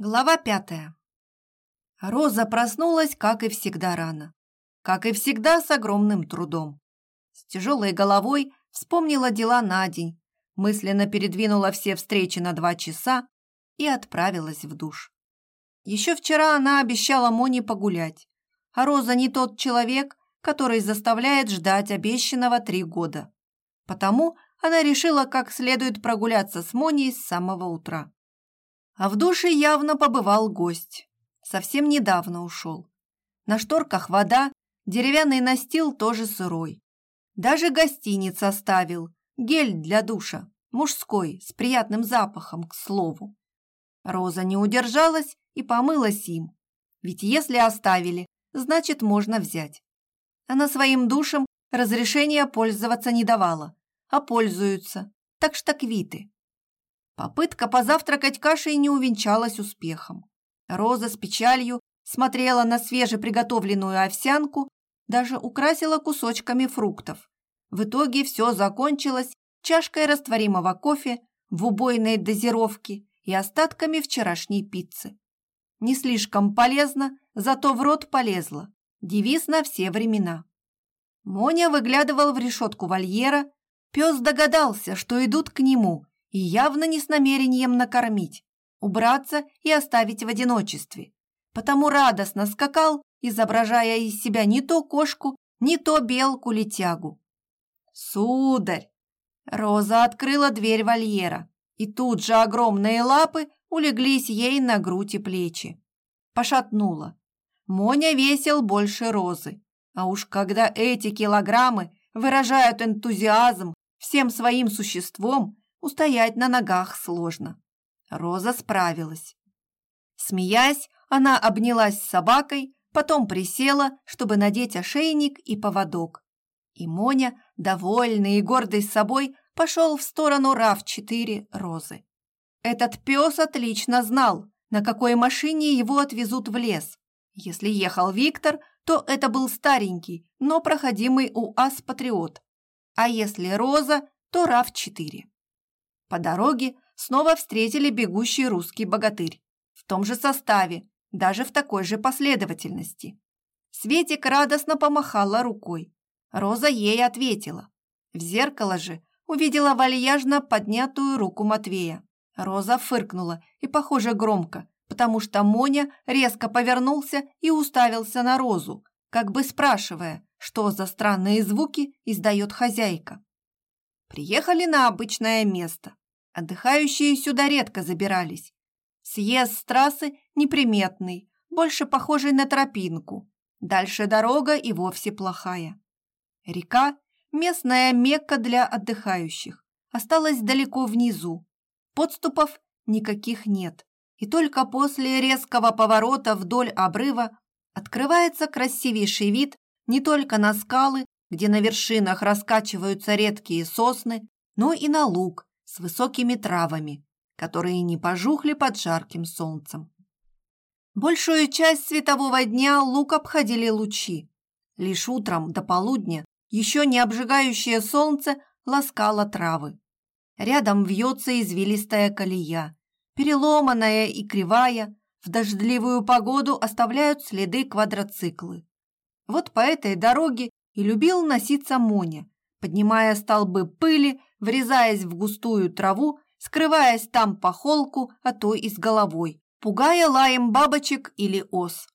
Глава пятая. Роза проснулась, как и всегда, рано. Как и всегда, с огромным трудом. С тяжелой головой вспомнила дела на день, мысленно передвинула все встречи на два часа и отправилась в душ. Еще вчера она обещала Моне погулять, а Роза не тот человек, который заставляет ждать обещанного три года. Потому она решила как следует прогуляться с Моней с самого утра. А в душе явно побывал гость. Совсем недавно ушел. На шторках вода, деревянный настил тоже сырой. Даже гостиниц оставил, гель для душа, мужской, с приятным запахом, к слову. Роза не удержалась и помылась им. Ведь если оставили, значит, можно взять. Она своим душем разрешения пользоваться не давала, а пользуются, так что квиты. Попытка позавтракать кашей не увенчалась успехом. Роза с печалью смотрела на свежеприготовленную овсянку, даже украсила кусочками фруктов. В итоге все закончилось чашкой растворимого кофе в убойной дозировке и остатками вчерашней пиццы. Не слишком полезно, зато в рот полезло. Девиз на все времена. Моня выглядывал в решетку вольера. Пес догадался, что идут к нему, и явно не с намерением накормить, убраться и оставить в одиночестве. Потому радостно скакал, изображая из себя не то кошку, не то белку-летягу. «Сударь!» Роза открыла дверь вольера, и тут же огромные лапы улеглись ей на грудь и плечи. Пошатнула. Моня весил больше розы. А уж когда эти килограммы выражают энтузиазм всем своим существом, Устоять на ногах сложно. Роза справилась. Смеясь, она обнялась с собакой, потом присела, чтобы надеть ошейник и поводок. И Моня, довольный и гордый собой, пошел в сторону РАВ-4 Розы. Этот пес отлично знал, на какой машине его отвезут в лес. Если ехал Виктор, то это был старенький, но проходимый УАЗ-патриот. А если Роза, то РАВ-4. По дороге снова встретили бегущий русский богатырь. В том же составе, даже в такой же последовательности. Светик радостно помахала рукой. Роза ей ответила. В зеркало же увидела вальяжно поднятую руку Матвея. Роза фыркнула и, похоже, громко, потому что Моня резко повернулся и уставился на Розу, как бы спрашивая, что за странные звуки издает хозяйка. Приехали на обычное место. Отдыхающие сюда редко забирались. Съезд с трассы неприметный, больше похожий на тропинку. Дальше дорога и вовсе плохая. Река – местная мекка для отдыхающих. Осталась далеко внизу. Подступов никаких нет. И только после резкого поворота вдоль обрыва открывается красивейший вид не только на скалы, где на вершинах раскачиваются редкие сосны, но и на луг, с высокими травами, которые не пожухли под жарким солнцем. Большую часть светового дня лук обходили лучи. Лишь утром до полудня еще не обжигающее солнце ласкало травы. Рядом вьется извилистая колея, переломанная и кривая, в дождливую погоду оставляют следы квадроциклы. Вот по этой дороге и любил носиться Моня, поднимая столбы пыли, врезаясь в густую траву, скрываясь там по холку, а то и с головой, пугая лаем бабочек или ос.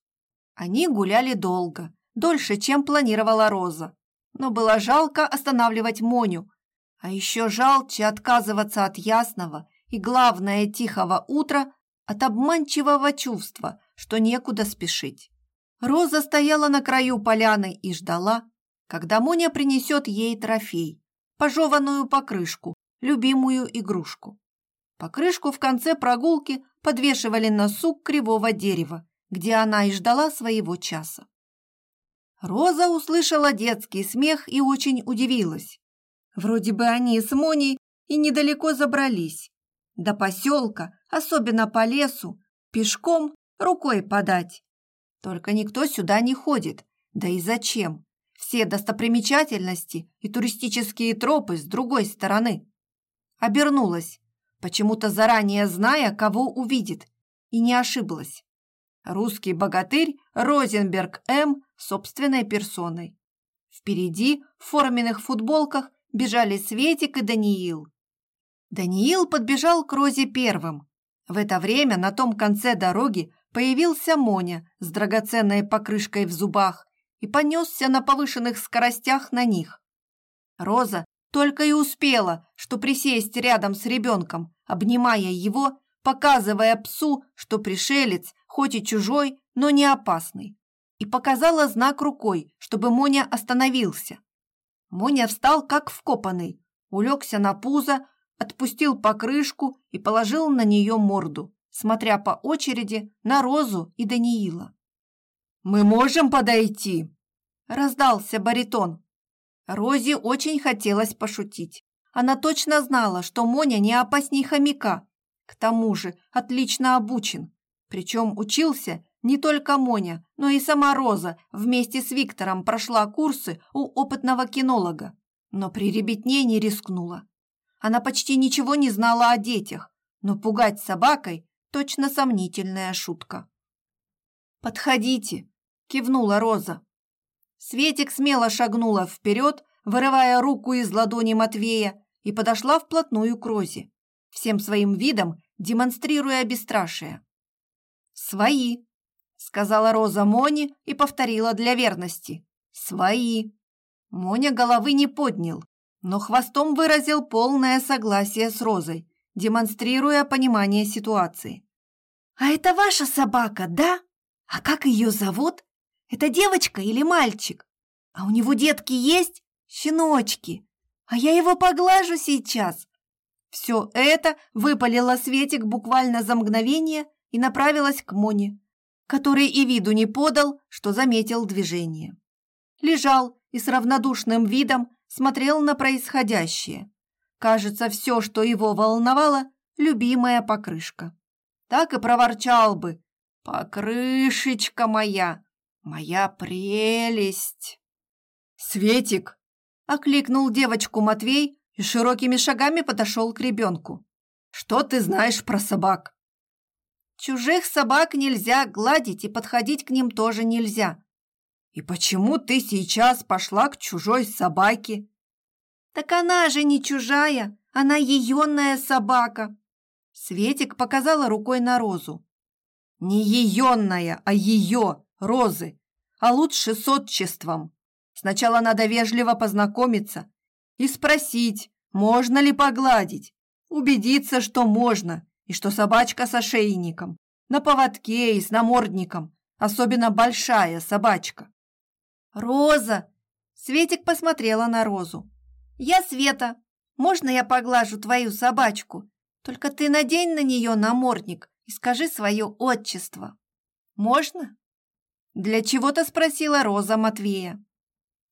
Они гуляли долго, дольше, чем планировала Роза. Но было жалко останавливать Моню, а еще жалче отказываться от ясного и, главное, тихого утра, от обманчивого чувства, что некуда спешить. Роза стояла на краю поляны и ждала, когда Моня принесет ей трофей – пожеванную покрышку, любимую игрушку. Покрышку в конце прогулки подвешивали на сук кривого дерева, где она и ждала своего часа. Роза услышала детский смех и очень удивилась. Вроде бы они с Моней и недалеко забрались. До поселка, особенно по лесу, пешком рукой подать. Только никто сюда не ходит. Да и зачем? Все достопримечательности и туристические тропы с другой стороны. Обернулась, почему-то заранее зная, кого увидит, и не ошиблась. Русский богатырь Розенберг М. собственной персоной. Впереди в форменных футболках бежали Светик и Даниил. Даниил подбежал к Розе первым. В это время на том конце дороги появился Моня с драгоценной покрышкой в зубах и понесся на повышенных скоростях на них. Роза только и успела, что присесть рядом с ребенком, обнимая его, показывая псу, что пришелец, хоть и чужой, но не опасный, и показала знак рукой, чтобы Моня остановился. Моня встал как вкопанный, улегся на пузо, отпустил покрышку и положил на нее морду, смотря по очереди на Розу и Даниила. «Мы можем подойти?» – раздался баритон. Розе очень хотелось пошутить. Она точно знала, что Моня не опасней хомяка. К тому же отлично обучен. Причем учился не только Моня, но и сама Роза вместе с Виктором прошла курсы у опытного кинолога. Но при ребятне не рискнула. Она почти ничего не знала о детях, но пугать собакой – точно сомнительная шутка. «Подходите!» – кивнула Роза. Светик смело шагнула вперед, вырывая руку из ладони Матвея, и подошла вплотную к Розе, всем своим видом демонстрируя бесстрашие. «Свои!» – сказала Роза Моне и повторила для верности. «Свои!» Моня головы не поднял, но хвостом выразил полное согласие с Розой, демонстрируя понимание ситуации. «А это ваша собака, да? А как ее зовут? Это девочка или мальчик? А у него детки есть? Щеночки? А я его поглажу сейчас!» Все это выпалила Светик буквально за мгновение и направилась к Моне, который и виду не подал, что заметил движение. Лежал и с равнодушным видом смотрел на происходящее. Кажется, все, что его волновало, любимая покрышка. Так и проворчал бы. «Покрышечка моя! Моя прелесть!» «Светик!» – окликнул девочку Матвей и широкими шагами подошел к ребенку. «Что ты знаешь про собак?» «Чужих собак нельзя гладить и подходить к ним тоже нельзя. «И почему ты сейчас пошла к чужой собаке?» «Так она же не чужая, она еённая собака!» Светик показала рукой на Розу. «Не еённая, а её, Розы, а лучше с отчеством. Сначала надо вежливо познакомиться и спросить, можно ли погладить, убедиться, что можно, и что собачка с ошейником, на поводке и с намордником, особенно большая собачка. «Роза!» Светик посмотрела на Розу. «Я Света. Можно я поглажу твою собачку? Только ты надень на нее намордник и скажи свое отчество. Можно?» Для чего-то спросила Роза Матвея.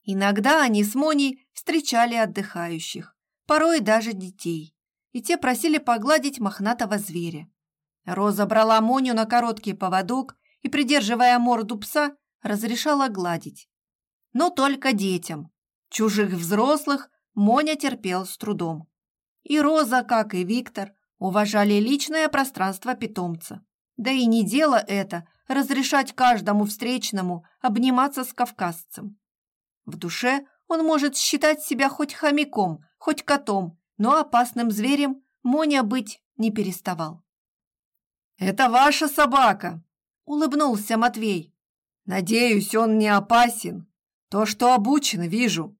Иногда они с Моней встречали отдыхающих, порой даже детей, и те просили погладить мохнатого зверя. Роза брала Моню на короткий поводок и, придерживая морду пса, разрешала гладить но только детям. Чужих взрослых Моня терпел с трудом. И Роза, как и Виктор, уважали личное пространство питомца. Да и не дело это разрешать каждому встречному обниматься с кавказцем. В душе он может считать себя хоть хомяком, хоть котом, но опасным зверем Моня быть не переставал. «Это ваша собака!» – улыбнулся Матвей. «Надеюсь, он не опасен». То, что обучен, вижу.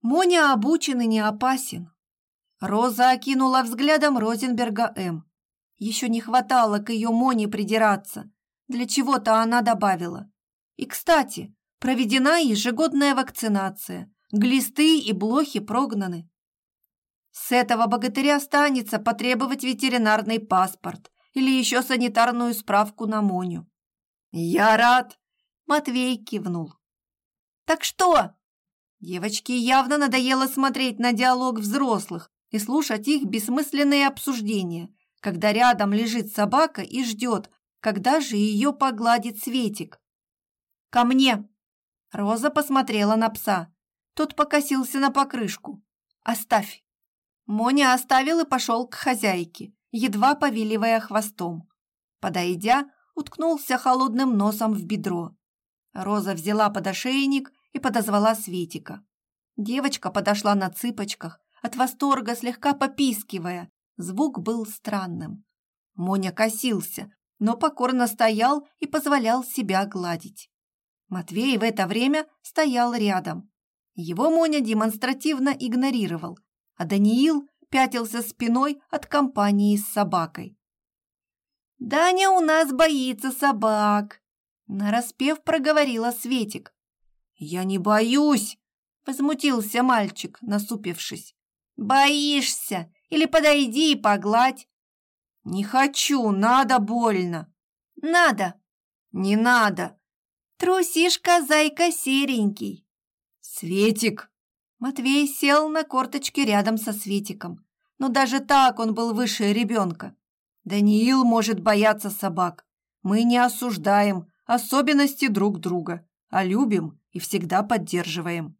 Моня обучен и не опасен. Роза окинула взглядом Розенберга М. Еще не хватало к ее Моне придираться. Для чего-то она добавила. И, кстати, проведена ежегодная вакцинация. Глисты и блохи прогнаны. С этого богатыря останется потребовать ветеринарный паспорт или еще санитарную справку на Моню. «Я рад!» – Матвей кивнул. Так что?» Девочке явно надоело смотреть на диалог взрослых и слушать их бессмысленные обсуждения, когда рядом лежит собака и ждет, когда же ее погладит Светик. «Ко мне!» Роза посмотрела на пса. Тот покосился на покрышку. «Оставь!» Моня оставил и пошел к хозяйке, едва повиливая хвостом. Подойдя, уткнулся холодным носом в бедро. Роза взяла подошейник и подозвала Светика. Девочка подошла на цыпочках, от восторга слегка попискивая. Звук был странным. Моня косился, но покорно стоял и позволял себя гладить. Матвей в это время стоял рядом. Его Моня демонстративно игнорировал, а Даниил пятился спиной от компании с собакой. «Даня у нас боится собак», — нараспев проговорила Светик. «Я не боюсь», — возмутился мальчик, насупившись. «Боишься? Или подойди и погладь». «Не хочу, надо больно». «Надо». «Не надо». «Трусишка, зайка серенький». «Светик!» Матвей сел на корточки рядом со Светиком, но даже так он был выше ребенка. Даниил может бояться собак. Мы не осуждаем особенности друг друга, а любим и всегда поддерживаем.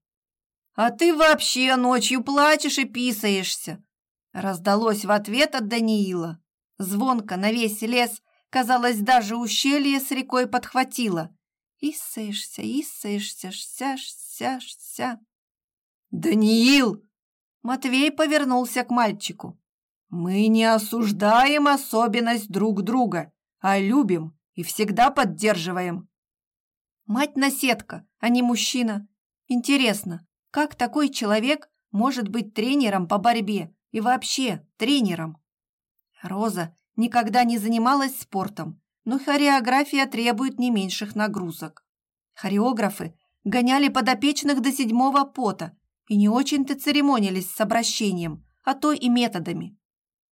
«А ты вообще ночью плачешь и писаешься!» Раздалось в ответ от Даниила. Звонко на весь лес, казалось, даже ущелье с рекой подхватило. «Исаешься, исаешься, ся, ся, ся!» «Даниил!» Матвей повернулся к мальчику. «Мы не осуждаем особенность друг друга, а любим и всегда поддерживаем». Мать-наседка, а не мужчина. Интересно, как такой человек может быть тренером по борьбе и вообще тренером? Роза никогда не занималась спортом, но хореография требует не меньших нагрузок. Хореографы гоняли подопечных до седьмого пота и не очень-то церемонились с обращением, а то и методами.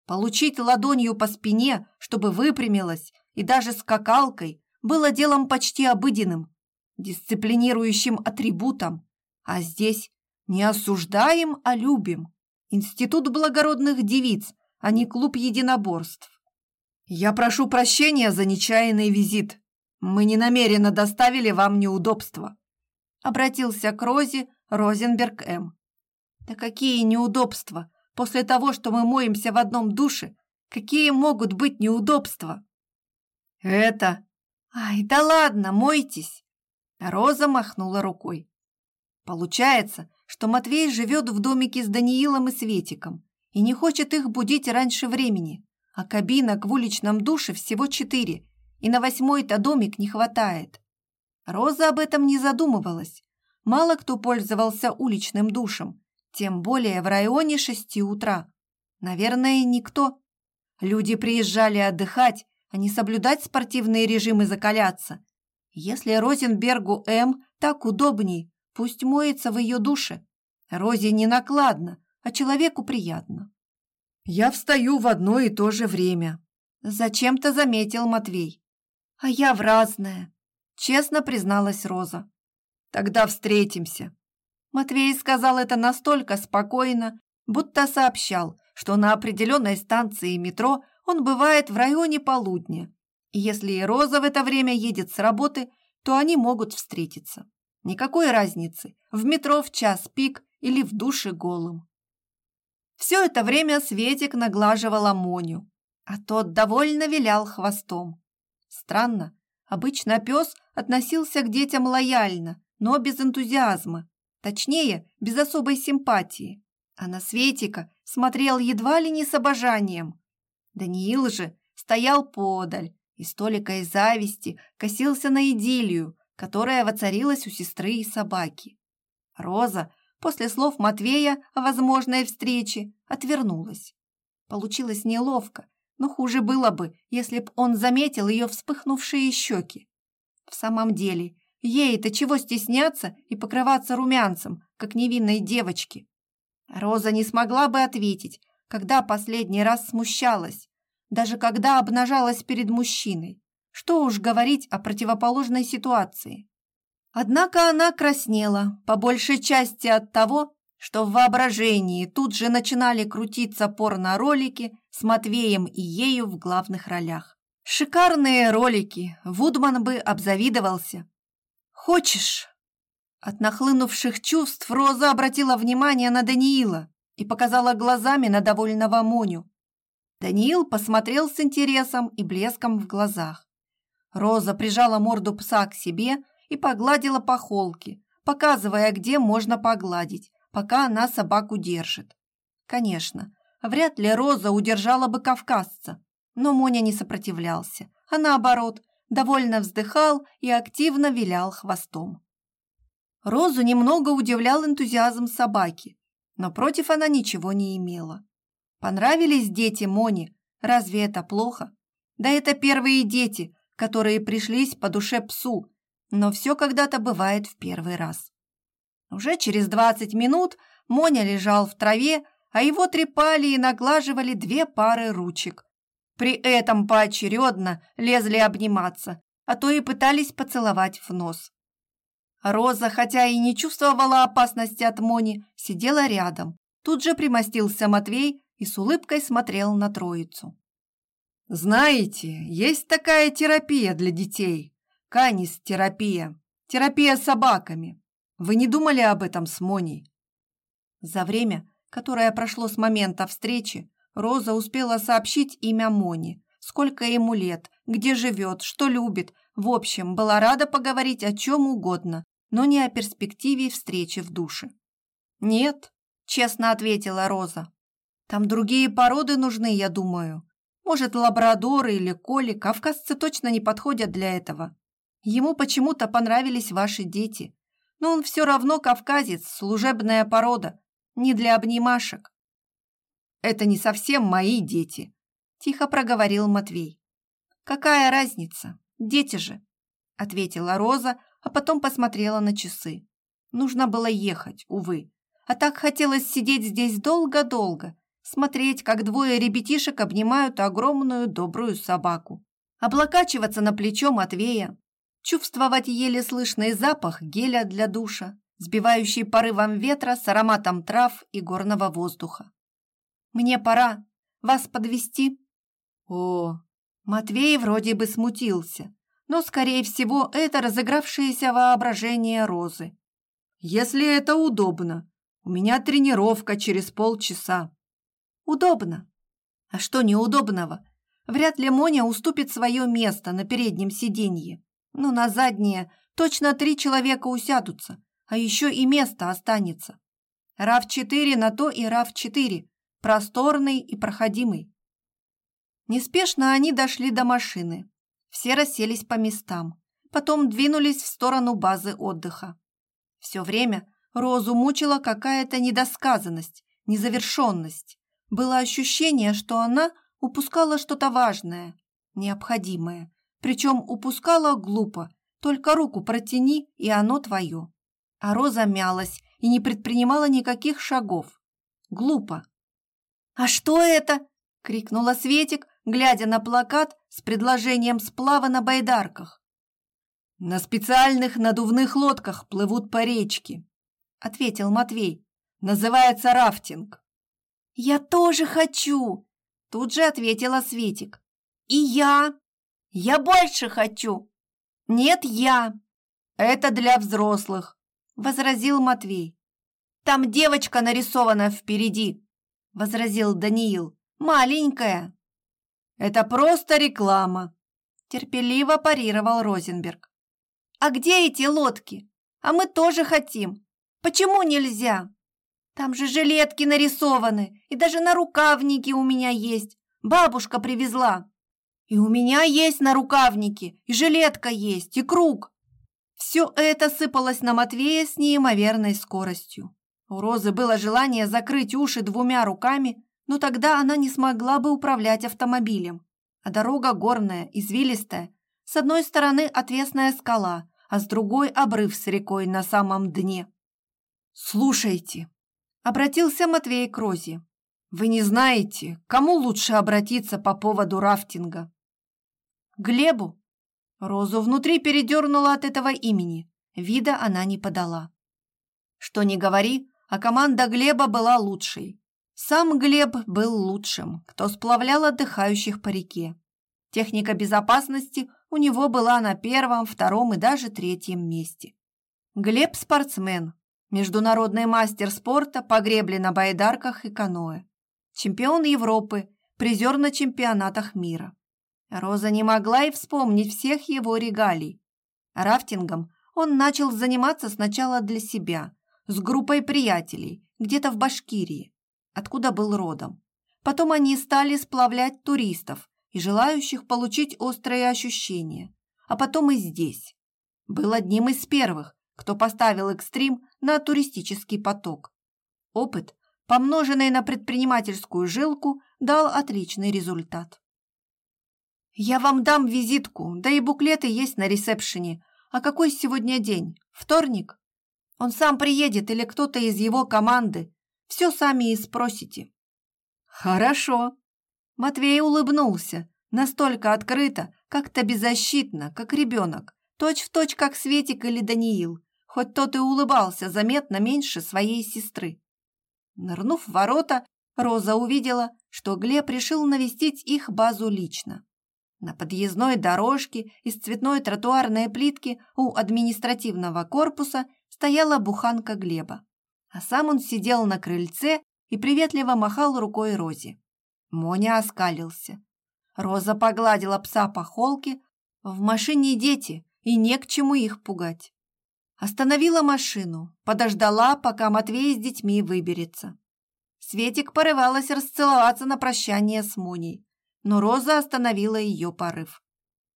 Получить ладонью по спине, чтобы выпрямилась, и даже скакалкой, было делом почти обыденным, дисциплинирующим атрибутом. А здесь не осуждаем, а любим. Институт благородных девиц, а не клуб единоборств. Я прошу прощения за нечаянный визит. Мы не намеренно доставили вам неудобства. Обратился к Розе Розенберг М. Да какие неудобства? После того, что мы моемся в одном душе, какие могут быть неудобства? Это... Ай, да ладно, мойтесь. Роза махнула рукой. Получается, что Матвей живет в домике с Даниилом и Светиком и не хочет их будить раньше времени, а кабинок в уличном душе всего четыре, и на восьмой-то домик не хватает. Роза об этом не задумывалась. Мало кто пользовался уличным душем, тем более в районе шести утра. Наверное, никто. Люди приезжали отдыхать, а не соблюдать спортивные режимы закаляться. Если Розенбергу М так удобней, пусть моется в ее душе. Розе не накладно, а человеку приятно. Я встаю в одно и то же время. Зачем-то заметил Матвей. А я в разное, честно призналась Роза. Тогда встретимся. Матвей сказал это настолько спокойно, будто сообщал, что на определенной станции метро он бывает в районе полудня и если и Роза в это время едет с работы, то они могут встретиться. Никакой разницы, в метро в час пик или в душе голым. Все это время Светик наглаживала Моню, а тот довольно вилял хвостом. Странно, обычно пес относился к детям лояльно, но без энтузиазма, точнее, без особой симпатии. А на Светика смотрел едва ли не с обожанием. Даниил же стоял подаль, и столикой зависти косился на идиллию, которая воцарилась у сестры и собаки. Роза после слов Матвея о возможной встрече отвернулась. Получилось неловко, но хуже было бы, если б он заметил ее вспыхнувшие щеки. В самом деле, ей-то чего стесняться и покрываться румянцем, как невинной девочке? Роза не смогла бы ответить, когда последний раз смущалась, даже когда обнажалась перед мужчиной. Что уж говорить о противоположной ситуации. Однако она краснела, по большей части от того, что в воображении тут же начинали крутиться порно-ролики с Матвеем и ею в главных ролях. Шикарные ролики, Вудман бы обзавидовался. «Хочешь?» От нахлынувших чувств Роза обратила внимание на Даниила и показала глазами на довольного Моню. Даниил посмотрел с интересом и блеском в глазах. Роза прижала морду пса к себе и погладила по холке, показывая, где можно погладить, пока она собаку держит. Конечно, вряд ли Роза удержала бы кавказца, но Моня не сопротивлялся, а наоборот, довольно вздыхал и активно вилял хвостом. Розу немного удивлял энтузиазм собаки, но против она ничего не имела. Понравились дети Мони, разве это плохо? Да это первые дети, которые пришлись по душе псу, но все когда-то бывает в первый раз. Уже через двадцать минут Моня лежал в траве, а его трепали и наглаживали две пары ручек. При этом поочередно лезли обниматься, а то и пытались поцеловать в нос. Роза, хотя и не чувствовала опасности от Мони, сидела рядом. Тут же примостился Матвей и с улыбкой смотрел на троицу. «Знаете, есть такая терапия для детей. Канис-терапия. Терапия собаками. Вы не думали об этом с Моней?» За время, которое прошло с момента встречи, Роза успела сообщить имя Мони, сколько ему лет, где живет, что любит. В общем, была рада поговорить о чем угодно, но не о перспективе встречи в душе. «Нет», — честно ответила Роза. «Там другие породы нужны, я думаю. Может, лабрадоры или коли, кавказцы точно не подходят для этого. Ему почему-то понравились ваши дети. Но он все равно кавказец, служебная порода, не для обнимашек». «Это не совсем мои дети», — тихо проговорил Матвей. «Какая разница? Дети же», — ответила Роза, а потом посмотрела на часы. Нужно было ехать, увы. А так хотелось сидеть здесь долго-долго, смотреть, как двое ребятишек обнимают огромную добрую собаку, облокачиваться на плечо Матвея, чувствовать еле слышный запах геля для душа, сбивающий порывом ветра с ароматом трав и горного воздуха. «Мне пора. Вас подвести. О, Матвей вроде бы смутился, но, скорее всего, это разыгравшееся воображение Розы. «Если это удобно. У меня тренировка через полчаса». «Удобно. А что неудобного? Вряд ли Моня уступит свое место на переднем сиденье. Но на заднее точно три человека усядутся, а еще и место останется. РАВ-4 на то и РАВ-4, просторный и проходимый. Неспешно они дошли до машины, все расселись по местам, потом двинулись в сторону базы отдыха. Все время Розу мучила какая-то недосказанность, незавершенность. Было ощущение, что она упускала что-то важное, необходимое, причем упускала глупо, только руку протяни, и оно твое. А Роза мялась и не предпринимала никаких шагов. Глупо. «А что это?» — крикнула Светик, глядя на плакат с предложением сплава на байдарках. «На специальных надувных лодках плывут по речке», — ответил Матвей. «Называется рафтинг». «Я тоже хочу!» — тут же ответила Светик. «И я! Я больше хочу!» «Нет, я!» «Это для взрослых», — возразил Матвей. «Там девочка нарисована впереди», — возразил Даниил. «Маленькая». Это просто реклама, терпеливо парировал Розенберг. А где эти лодки? А мы тоже хотим. Почему нельзя? Там же жилетки нарисованы, и даже на рукавники у меня есть. Бабушка привезла. И у меня есть на рукавнике, и жилетка есть, и круг. Все это сыпалось на Матвея с неимоверной скоростью. У Розы было желание закрыть уши двумя руками но тогда она не смогла бы управлять автомобилем. А дорога горная, извилистая. С одной стороны отвесная скала, а с другой обрыв с рекой на самом дне. «Слушайте», — обратился Матвей к Розе, «вы не знаете, кому лучше обратиться по поводу рафтинга?» «Глебу?» Розу внутри передернула от этого имени. Вида она не подала. Что ни говори, а команда Глеба была лучшей. Сам Глеб был лучшим, кто сплавлял отдыхающих по реке. Техника безопасности у него была на первом, втором и даже третьем месте. Глеб – спортсмен, международный мастер спорта по гребле на байдарках и каноэ, чемпион Европы, призер на чемпионатах мира. Роза не могла и вспомнить всех его регалий. Рафтингом он начал заниматься сначала для себя, с группой приятелей, где-то в Башкирии, откуда был родом. Потом они стали сплавлять туристов и желающих получить острые ощущения, а потом и здесь. Был одним из первых, кто поставил экстрим на туристический поток. Опыт, помноженный на предпринимательскую жилку, дал отличный результат. «Я вам дам визитку, да и буклеты есть на ресепшене. А какой сегодня день? Вторник? Он сам приедет или кто-то из его команды. Все сами и спросите». «Хорошо». Матвей улыбнулся, настолько открыто, как-то беззащитно, как ребенок, точь-в-точь, точь, как Светик или Даниил, хоть тот и улыбался заметно меньше своей сестры. Нырнув в ворота, Роза увидела, что Глеб решил навестить их базу лично. На подъездной дорожке из цветной тротуарной плитки у административного корпуса стояла буханка Глеба, а сам он сидел на крыльце и приветливо махал рукой Розе. Моня оскалился. Роза погладила пса по холке. В машине дети, и не к чему их пугать. Остановила машину, подождала, пока Матвей с детьми выберется. Светик порывалась расцеловаться на прощание с Моней, но Роза остановила ее порыв.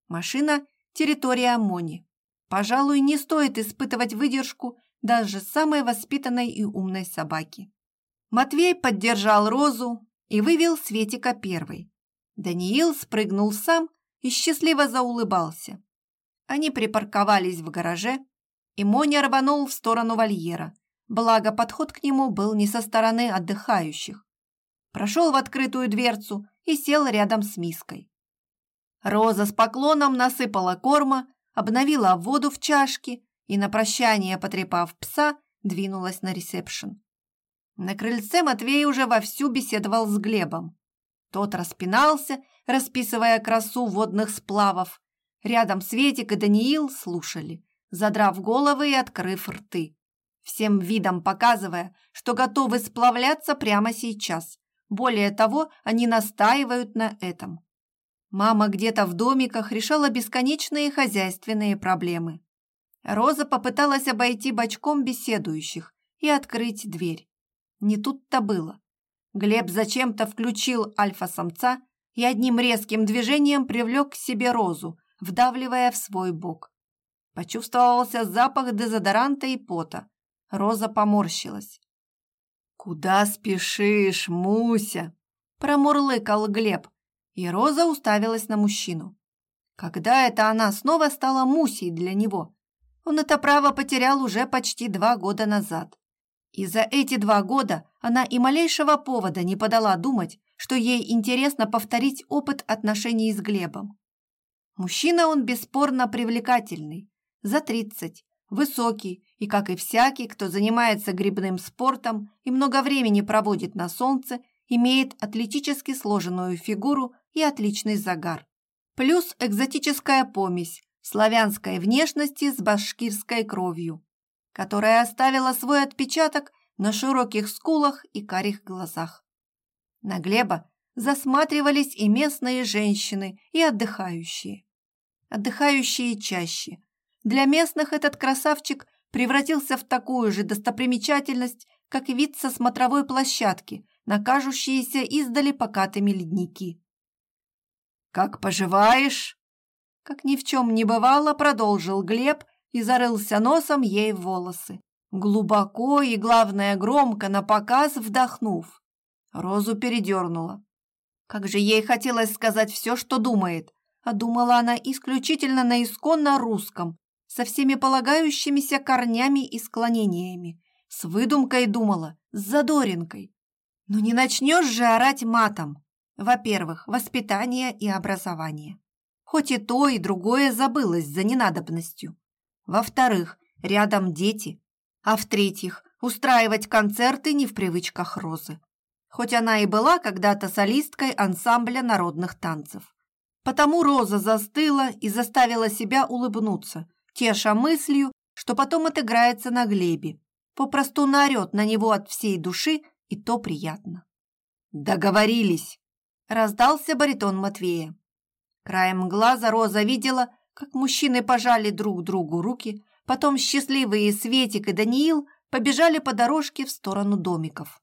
Машина – территория Мони. Пожалуй, не стоит испытывать выдержку даже самой воспитанной и умной собаки. Матвей поддержал Розу и вывел Светика первой. Даниил спрыгнул сам и счастливо заулыбался. Они припарковались в гараже, и Моня рванул в сторону вольера, благо подход к нему был не со стороны отдыхающих. Прошел в открытую дверцу и сел рядом с миской. Роза с поклоном насыпала корма, обновила воду в чашке и на прощание, потрепав пса, двинулась на ресепшн. На крыльце Матвей уже вовсю беседовал с Глебом. Тот распинался, расписывая красу водных сплавов. Рядом Светик и Даниил слушали, задрав головы и открыв рты, всем видом показывая, что готовы сплавляться прямо сейчас. Более того, они настаивают на этом. Мама где-то в домиках решала бесконечные хозяйственные проблемы. Роза попыталась обойти бочком беседующих и открыть дверь. Не тут-то было. Глеб зачем-то включил альфа-самца и одним резким движением привлек к себе Розу, вдавливая в свой бок. Почувствовался запах дезодоранта и пота. Роза поморщилась. «Куда спешишь, Муся?» Промурлыкал Глеб, и Роза уставилась на мужчину. Когда это она снова стала Мусей для него? Он это право потерял уже почти два года назад. И за эти два года она и малейшего повода не подала думать, что ей интересно повторить опыт отношений с Глебом. Мужчина он бесспорно привлекательный, за тридцать, высокий и, как и всякий, кто занимается грибным спортом и много времени проводит на солнце, имеет атлетически сложенную фигуру и отличный загар. Плюс экзотическая помесь славянской внешности с башкирской кровью, которая оставила свой отпечаток на широких скулах и карих глазах. На Глеба засматривались и местные женщины, и отдыхающие. Отдыхающие чаще. Для местных этот красавчик превратился в такую же достопримечательность, как вид со смотровой площадки на кажущиеся издали покатыми ледники. «Как поживаешь?» Как ни в чем не бывало, продолжил Глеб и зарылся носом ей в волосы. Глубоко и, главное, громко на показ вдохнув. Розу передернула. Как же ей хотелось сказать все, что думает, а думала она исключительно на исконно русском, со всеми полагающимися корнями и склонениями. С выдумкой думала, с задоринкой. Но не начнешь же орать матом. Во-первых, воспитание и образование. Хоть и то, и другое забылось за ненадобностью. Во-вторых, рядом дети. А в-третьих, устраивать концерты не в привычках Розы. Хоть она и была когда-то солисткой ансамбля народных танцев. Потому Роза застыла и заставила себя улыбнуться – теша мыслью, что потом отыграется на Глебе, попросту наорет на него от всей души, и то приятно. «Договорились!» раздался баритон Матвея. Краем глаза Роза видела, как мужчины пожали друг другу руки, потом счастливые Светик и Даниил побежали по дорожке в сторону домиков.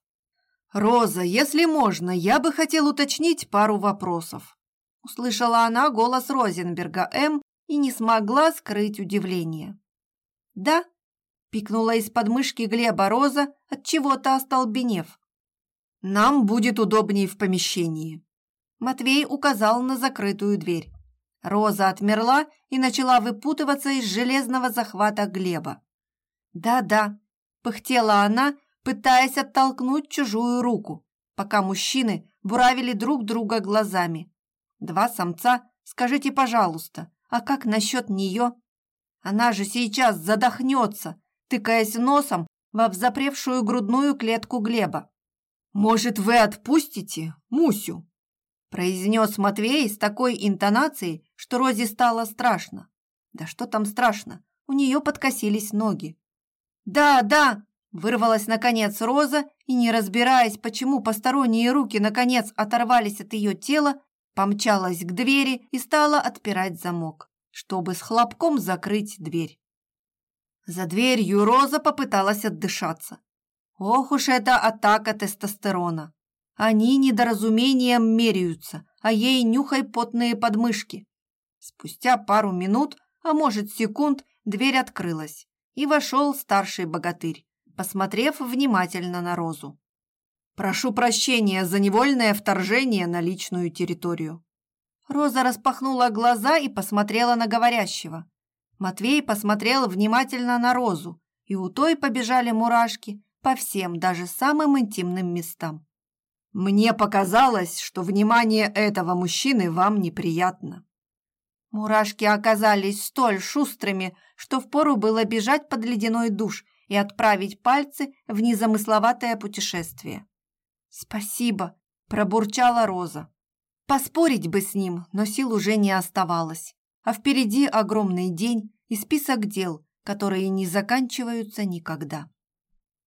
«Роза, если можно, я бы хотел уточнить пару вопросов». Услышала она голос Розенберга М и не смогла скрыть удивление. «Да?» – пикнула из подмышки Глеба Роза, от чего-то остолбенев. «Нам будет удобнее в помещении». Матвей указал на закрытую дверь. Роза отмерла и начала выпутываться из железного захвата Глеба. «Да-да», – пыхтела она, пытаясь оттолкнуть чужую руку, пока мужчины буравили друг друга глазами. «Два самца, скажите, пожалуйста, а как насчет нее? Она же сейчас задохнется, тыкаясь носом в взапревшую грудную клетку Глеба. «Может, вы отпустите Мусю?» произнес Матвей с такой интонацией, что Розе стало страшно. Да что там страшно, у нее подкосились ноги. «Да, да!» – вырвалась наконец Роза и, не разбираясь, почему посторонние руки наконец оторвались от ее тела, помчалась к двери и стала отпирать замок, чтобы с хлопком закрыть дверь. За дверью Роза попыталась отдышаться. Ох уж эта атака тестостерона! Они недоразумением меряются, а ей нюхай потные подмышки. Спустя пару минут, а может секунд, дверь открылась, и вошел старший богатырь, посмотрев внимательно на Розу. Прошу прощения за невольное вторжение на личную территорию. Роза распахнула глаза и посмотрела на говорящего. Матвей посмотрел внимательно на Розу, и у той побежали мурашки по всем, даже самым интимным местам. Мне показалось, что внимание этого мужчины вам неприятно. Мурашки оказались столь шустрыми, что впору было бежать под ледяной душ и отправить пальцы в незамысловатое путешествие. «Спасибо», – пробурчала Роза. Поспорить бы с ним, но сил уже не оставалось. А впереди огромный день и список дел, которые не заканчиваются никогда.